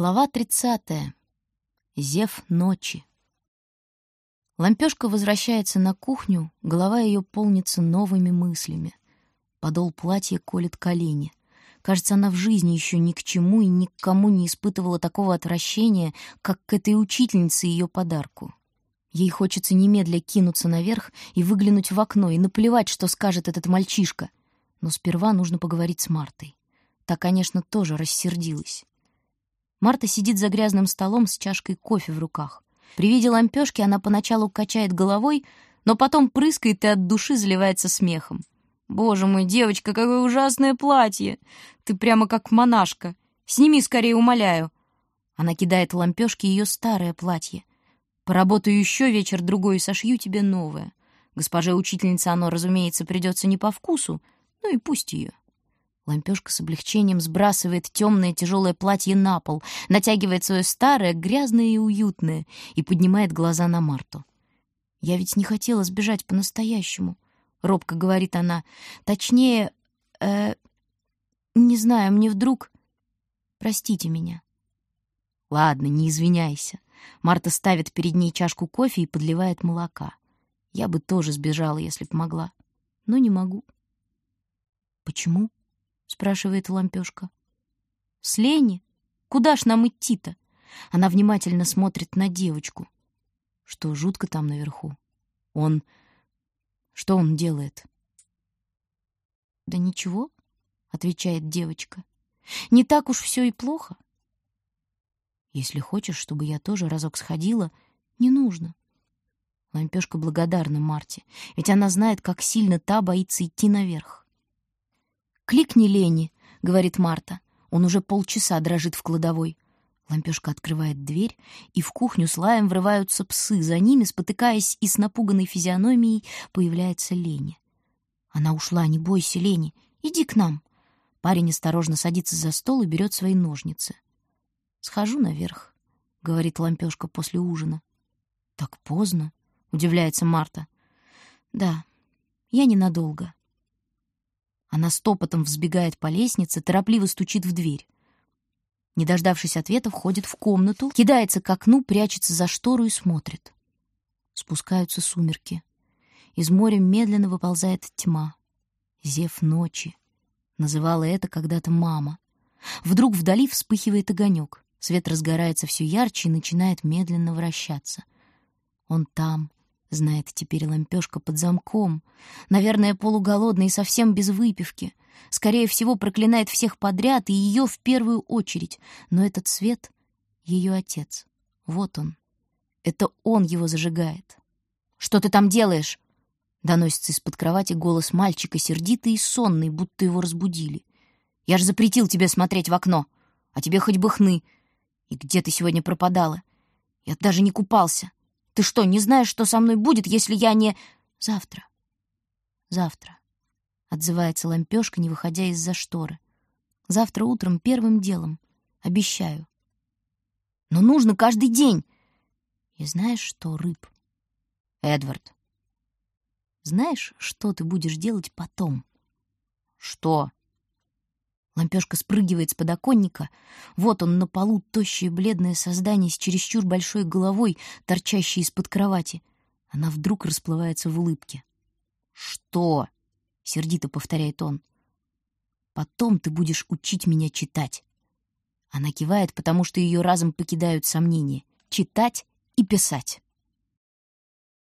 Глава 30. Зев ночи. Лампёшка возвращается на кухню, голова ее полнится новыми мыслями. Подол платья колет колени. Кажется, она в жизни еще ни к чему и ни к кому не испытывала такого отвращения, как к этой учительнице и ее подарку. Ей хочется немедля кинуться наверх и выглянуть в окно, и наплевать, что скажет этот мальчишка. Но сперва нужно поговорить с Мартой. Та, конечно, тоже рассердилась. Марта сидит за грязным столом с чашкой кофе в руках. При виде лампёшки она поначалу качает головой, но потом прыскает и от души заливается смехом. «Боже мой, девочка, какое ужасное платье! Ты прямо как монашка! Сними скорее, умоляю!» Она кидает лампёшке ее старое платье. «Поработаю еще вечер-другой и сошью тебе новое. Госпоже учительнице оно, разумеется, придется не по вкусу, ну и пусть ее. Лампёшка с облегчением сбрасывает темное тяжелое платье на пол, натягивает свое старое, грязное и уютное, и поднимает глаза на Марту. «Я ведь не хотела сбежать по-настоящему», — робко говорит она. «Точнее, э, не знаю, мне вдруг... Простите меня». «Ладно, не извиняйся». Марта ставит перед ней чашку кофе и подливает молока. Я бы тоже сбежала, если б могла, но не могу. «Почему?» Спрашивает лампёшка. С Лени? Куда ж нам идти-то? Она внимательно смотрит на девочку. Что жутко там наверху? Он... Что он делает? Да ничего, отвечает девочка. Не так уж все и плохо. Если хочешь, чтобы я тоже разок сходила, не нужно. Лампёшка благодарна Марте, ведь она знает, как сильно та боится идти наверх. «Кликни Лени», — говорит Марта. Он уже полчаса дрожит в кладовой. Лампёшка открывает дверь, и в кухню с лаем врываются псы. За ними, спотыкаясь и с напуганной физиономией, появляется Лени. Она ушла, не бойся, Лени. Иди к нам. Парень осторожно садится за стол и берет свои ножницы. «Схожу наверх», — говорит Лампёшка после ужина. «Так поздно», — удивляется Марта. «Да, я ненадолго». Она стопотом взбегает по лестнице, торопливо стучит в дверь. Не дождавшись ответа, входит в комнату, кидается к окну, прячется за штору и смотрит. Спускаются сумерки. Из моря медленно выползает тьма. Зев ночи. Называла это когда-то мама. Вдруг вдали вспыхивает огонек. Свет разгорается все ярче и начинает медленно вращаться. Он там, Знает теперь лампёшка под замком. Наверное, полуголодный и совсем без выпивки. Скорее всего, проклинает всех подряд и ее в первую очередь. Но этот свет — ее отец. Вот он. Это он его зажигает. «Что ты там делаешь?» Доносится из-под кровати голос мальчика, сердитый и сонный, будто его разбудили. «Я же запретил тебе смотреть в окно, а тебе хоть бы хны. И где ты сегодня пропадала? Я даже не купался. Ты что, не знаешь, что со мной будет, если я не... Завтра. Завтра. Отзывается лампёшка, не выходя из-за шторы. Завтра утром первым делом. Обещаю. Но нужно каждый день. И знаешь что, рыб? Эдвард. Знаешь, что ты будешь делать потом? Что? Лампёшка спрыгивает с подоконника. Вот он на полу, тощее бледное создание с чересчур большой головой, торчащей из-под кровати. Она вдруг расплывается в улыбке. «Что?» — сердито повторяет он. «Потом ты будешь учить меня читать». Она кивает, потому что ее разом покидают сомнения. Читать и писать.